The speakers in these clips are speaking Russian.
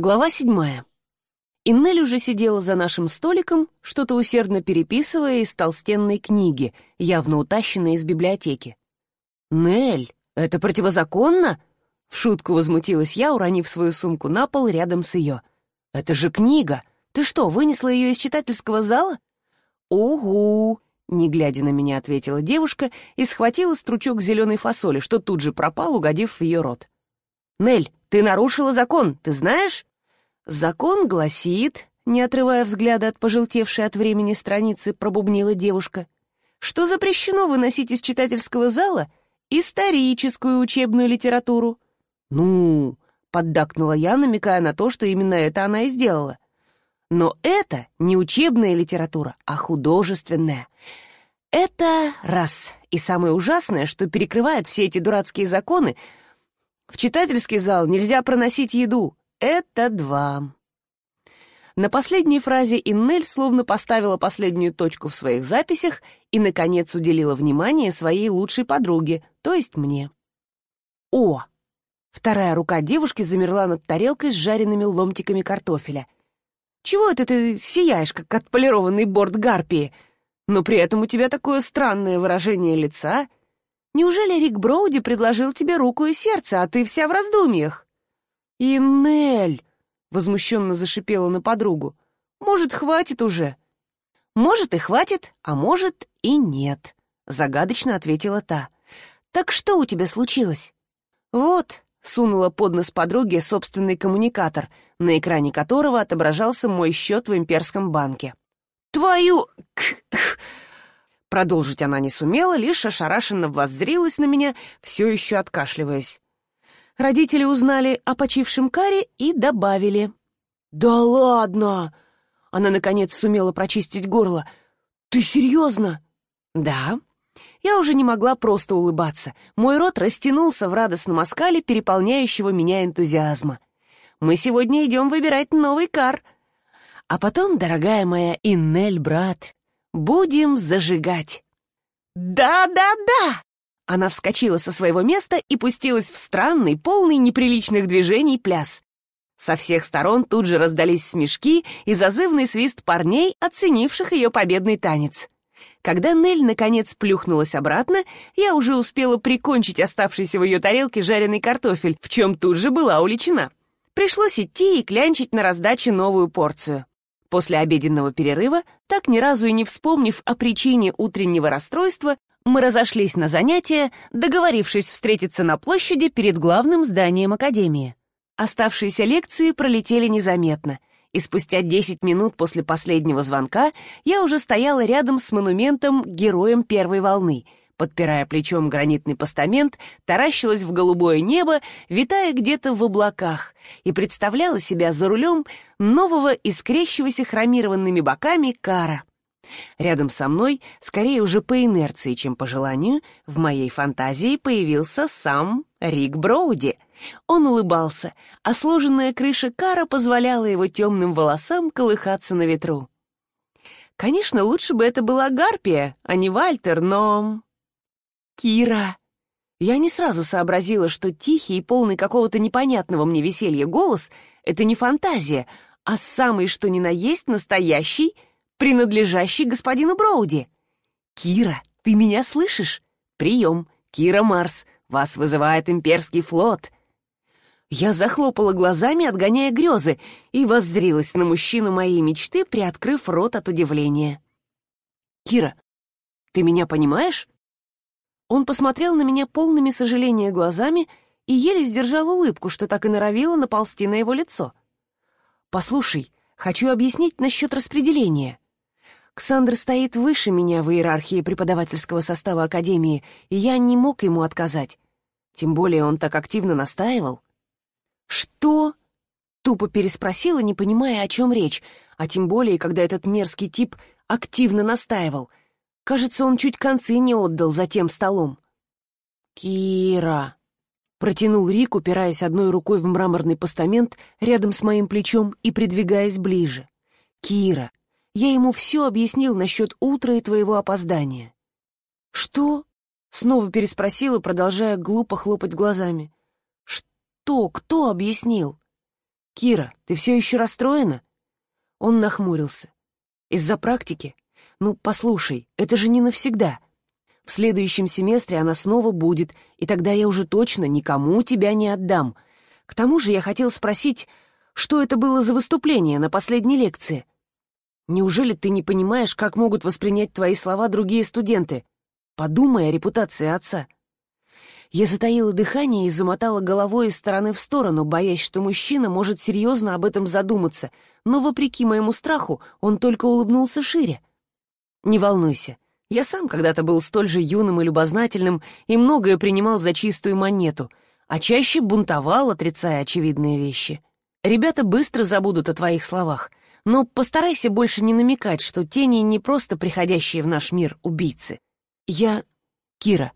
Глава седьмая. Иннель уже сидела за нашим столиком, что-то усердно переписывая из толстенной книги, явно утащенной из библиотеки. «Нель, это противозаконно?» В шутку возмутилась я, уронив свою сумку на пол рядом с ее. «Это же книга! Ты что, вынесла ее из читательского зала?» «Угу!» — не глядя на меня, ответила девушка и схватила стручок зеленой фасоли, что тут же пропал, угодив в ее рот. «Нель, ты нарушила закон, ты знаешь?» «Закон гласит», — не отрывая взгляда от пожелтевшей от времени страницы, пробубнила девушка, «что запрещено выносить из читательского зала историческую учебную литературу». «Ну», — поддакнула я, намекая на то, что именно это она и сделала. «Но это не учебная литература, а художественная. Это раз. И самое ужасное, что перекрывает все эти дурацкие законы, в читательский зал нельзя проносить еду, это два. На последней фразе Иннель словно поставила последнюю точку в своих записях и, наконец, уделила внимание своей лучшей подруге, то есть мне. О! Вторая рука девушки замерла над тарелкой с жареными ломтиками картофеля. «Чего это ты сияешь, как отполированный борт гарпии? Но при этом у тебя такое странное выражение лица. Неужели Рик Броуди предложил тебе руку и сердце, а ты вся в раздумьях?» «Инель!» — возмущенно зашипела на подругу. «Может, хватит уже?» «Может, и хватит, а может, и нет», — загадочно ответила та. «Так что у тебя случилось?» «Вот», — сунула под нос подруге собственный коммуникатор, на экране которого отображался мой счет в имперском банке. «Твою...» Продолжить она не сумела, лишь ошарашенно воззрилась на меня, все еще откашливаясь. Родители узнали о почившем Каре и добавили. «Да ладно!» Она, наконец, сумела прочистить горло. «Ты серьезно?» «Да». Я уже не могла просто улыбаться. Мой рот растянулся в радостном оскале, переполняющего меня энтузиазма. «Мы сегодня идем выбирать новый кар. А потом, дорогая моя Иннель, брат, будем зажигать». «Да-да-да!» Она вскочила со своего места и пустилась в странный, полный неприличных движений пляс. Со всех сторон тут же раздались смешки и зазывный свист парней, оценивших ее победный танец. Когда Нель наконец плюхнулась обратно, я уже успела прикончить оставшийся в ее тарелке жареный картофель, в чем тут же была уличена. Пришлось идти и клянчить на раздаче новую порцию. После обеденного перерыва, так ни разу и не вспомнив о причине утреннего расстройства, мы разошлись на занятия, договорившись встретиться на площади перед главным зданием Академии. Оставшиеся лекции пролетели незаметно, и спустя 10 минут после последнего звонка я уже стояла рядом с монументом героем первой волны, подпирая плечом гранитный постамент, таращилась в голубое небо, витая где-то в облаках, и представляла себя за рулем нового искрящегося хромированными боками кара — Рядом со мной, скорее уже по инерции, чем по желанию, в моей фантазии появился сам Рик Броуди. Он улыбался, а сложенная крыша кара позволяла его темным волосам колыхаться на ветру. Конечно, лучше бы это была Гарпия, а не Вальтер, но... Кира! Я не сразу сообразила, что тихий и полный какого-то непонятного мне веселья голос — это не фантазия, а самый что ни на есть настоящий — принадлежащий господину Броуди. «Кира, ты меня слышишь? Прием, Кира Марс, вас вызывает имперский флот». Я захлопала глазами, отгоняя грезы, и воззрилась на мужчину моей мечты, приоткрыв рот от удивления. «Кира, ты меня понимаешь?» Он посмотрел на меня полными сожаления глазами и еле сдержал улыбку, что так и норовило наползти на его лицо. «Послушай, хочу объяснить насчет распределения. Ксандр стоит выше меня в иерархии преподавательского состава Академии, и я не мог ему отказать. Тем более он так активно настаивал. «Что?» — тупо переспросила, не понимая, о чем речь, а тем более, когда этот мерзкий тип активно настаивал. Кажется, он чуть концы не отдал за тем столом. «Кира!» — протянул Рик, упираясь одной рукой в мраморный постамент рядом с моим плечом и придвигаясь ближе. «Кира, я ему все объяснил насчет утра и твоего опоздания». «Что?» — снова переспросила, продолжая глупо хлопать глазами. «Что? Кто объяснил?» «Кира, ты все еще расстроена?» Он нахмурился. «Из-за практики? Ну, послушай, это же не навсегда. В следующем семестре она снова будет, и тогда я уже точно никому тебя не отдам. К тому же я хотел спросить, что это было за выступление на последней лекции? Неужели ты не понимаешь, как могут воспринять твои слова другие студенты? Подумай о репутации отца». Я затаила дыхание и замотала головой из стороны в сторону, боясь, что мужчина может серьезно об этом задуматься, но, вопреки моему страху, он только улыбнулся шире. «Не волнуйся, я сам когда-то был столь же юным и любознательным и многое принимал за чистую монету, а чаще бунтовал, отрицая очевидные вещи. Ребята быстро забудут о твоих словах, но постарайся больше не намекать, что тени не просто приходящие в наш мир убийцы. Я... Кира».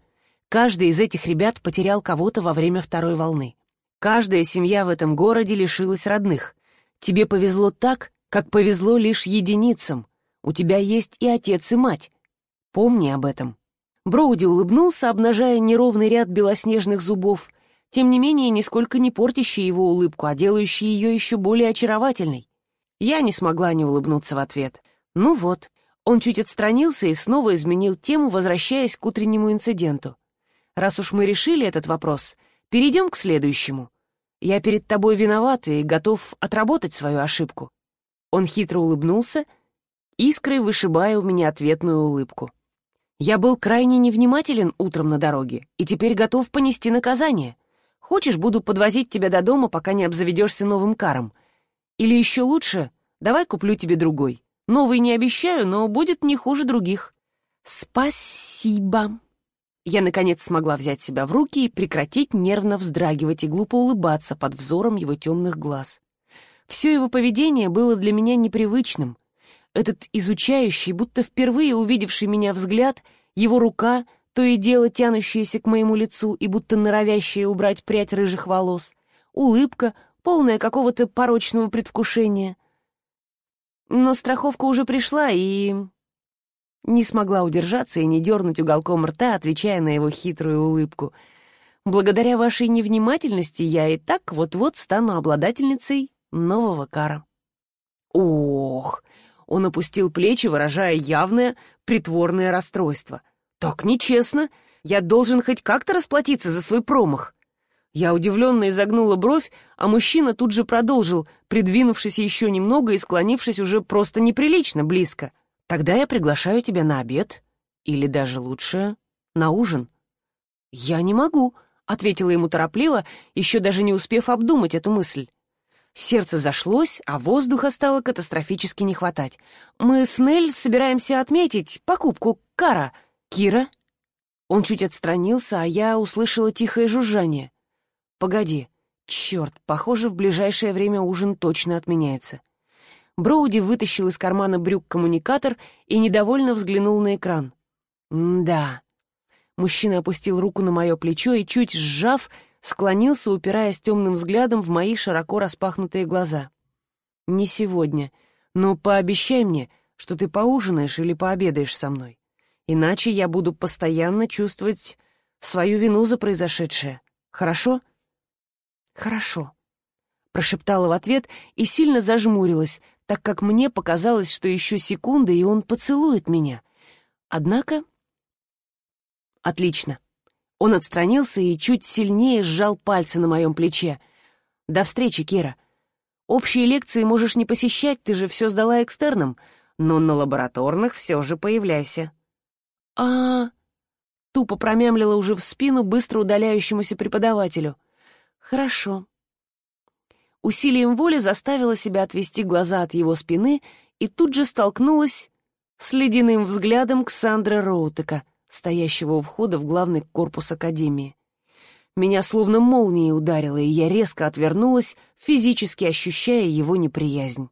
Каждый из этих ребят потерял кого-то во время второй волны. Каждая семья в этом городе лишилась родных. Тебе повезло так, как повезло лишь единицам. У тебя есть и отец, и мать. Помни об этом». Броуди улыбнулся, обнажая неровный ряд белоснежных зубов, тем не менее нисколько не портящий его улыбку, а делающий ее еще более очаровательной. Я не смогла не улыбнуться в ответ. Ну вот, он чуть отстранился и снова изменил тему, возвращаясь к утреннему инциденту. Раз уж мы решили этот вопрос, перейдем к следующему. Я перед тобой виноват и готов отработать свою ошибку». Он хитро улыбнулся, искрой вышибая у меня ответную улыбку. «Я был крайне невнимателен утром на дороге и теперь готов понести наказание. Хочешь, буду подвозить тебя до дома, пока не обзаведешься новым каром. Или еще лучше, давай куплю тебе другой. Новый не обещаю, но будет не хуже других». «Спасибо», я, наконец, смогла взять себя в руки и прекратить нервно вздрагивать и глупо улыбаться под взором его темных глаз. Все его поведение было для меня непривычным. Этот изучающий, будто впервые увидевший меня взгляд, его рука, то и дело тянущаяся к моему лицу и будто норовящая убрать прядь рыжих волос, улыбка, полная какого-то порочного предвкушения. Но страховка уже пришла, и не смогла удержаться и не дернуть уголком рта, отвечая на его хитрую улыбку. «Благодаря вашей невнимательности я и так вот-вот стану обладательницей нового кара». «Ох!» — он опустил плечи, выражая явное притворное расстройство. «Так нечестно! Я должен хоть как-то расплатиться за свой промах!» Я удивленно изогнула бровь, а мужчина тут же продолжил, придвинувшись еще немного и склонившись уже просто неприлично близко — Тогда я приглашаю тебя на обед, или даже лучше, на ужин». «Я не могу», — ответила ему торопливо, еще даже не успев обдумать эту мысль. Сердце зашлось, а воздуха стало катастрофически не хватать. «Мы с Нель собираемся отметить покупку кара. Кира?» Он чуть отстранился, а я услышала тихое жужжание. «Погоди. Черт, похоже, в ближайшее время ужин точно отменяется». Броуди вытащил из кармана брюк коммуникатор и недовольно взглянул на экран. «Да». Мужчина опустил руку на мое плечо и, чуть сжав, склонился, упираясь темным взглядом в мои широко распахнутые глаза. «Не сегодня, но пообещай мне, что ты поужинаешь или пообедаешь со мной. Иначе я буду постоянно чувствовать свою вину за произошедшее. Хорошо?» «Хорошо», — прошептала в ответ и сильно зажмурилась, так как мне показалось, что еще секунды, и он поцелует меня. Однако... Отлично. Он отстранился и чуть сильнее сжал пальцы на моем плече. «До встречи, Кира. Общие лекции можешь не посещать, ты же все сдала экстерном, но на лабораторных все же появляйся». «А...» Тупо промямлила уже в спину быстро удаляющемуся преподавателю. «Хорошо» усилием воли заставила себя отвести глаза от его спины и тут же столкнулась с ледяным взглядом Ксандра Роутека, стоящего у входа в главный корпус Академии. Меня словно молнией ударило, и я резко отвернулась, физически ощущая его неприязнь.